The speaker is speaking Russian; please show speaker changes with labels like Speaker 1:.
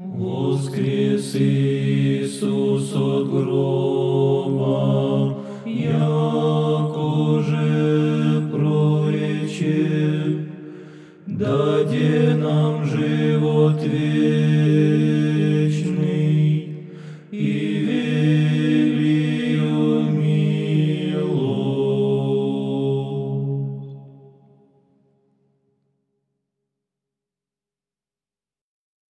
Speaker 1: Воскрес Иисус от гроба, яко же прорече, даде нам живот вечный,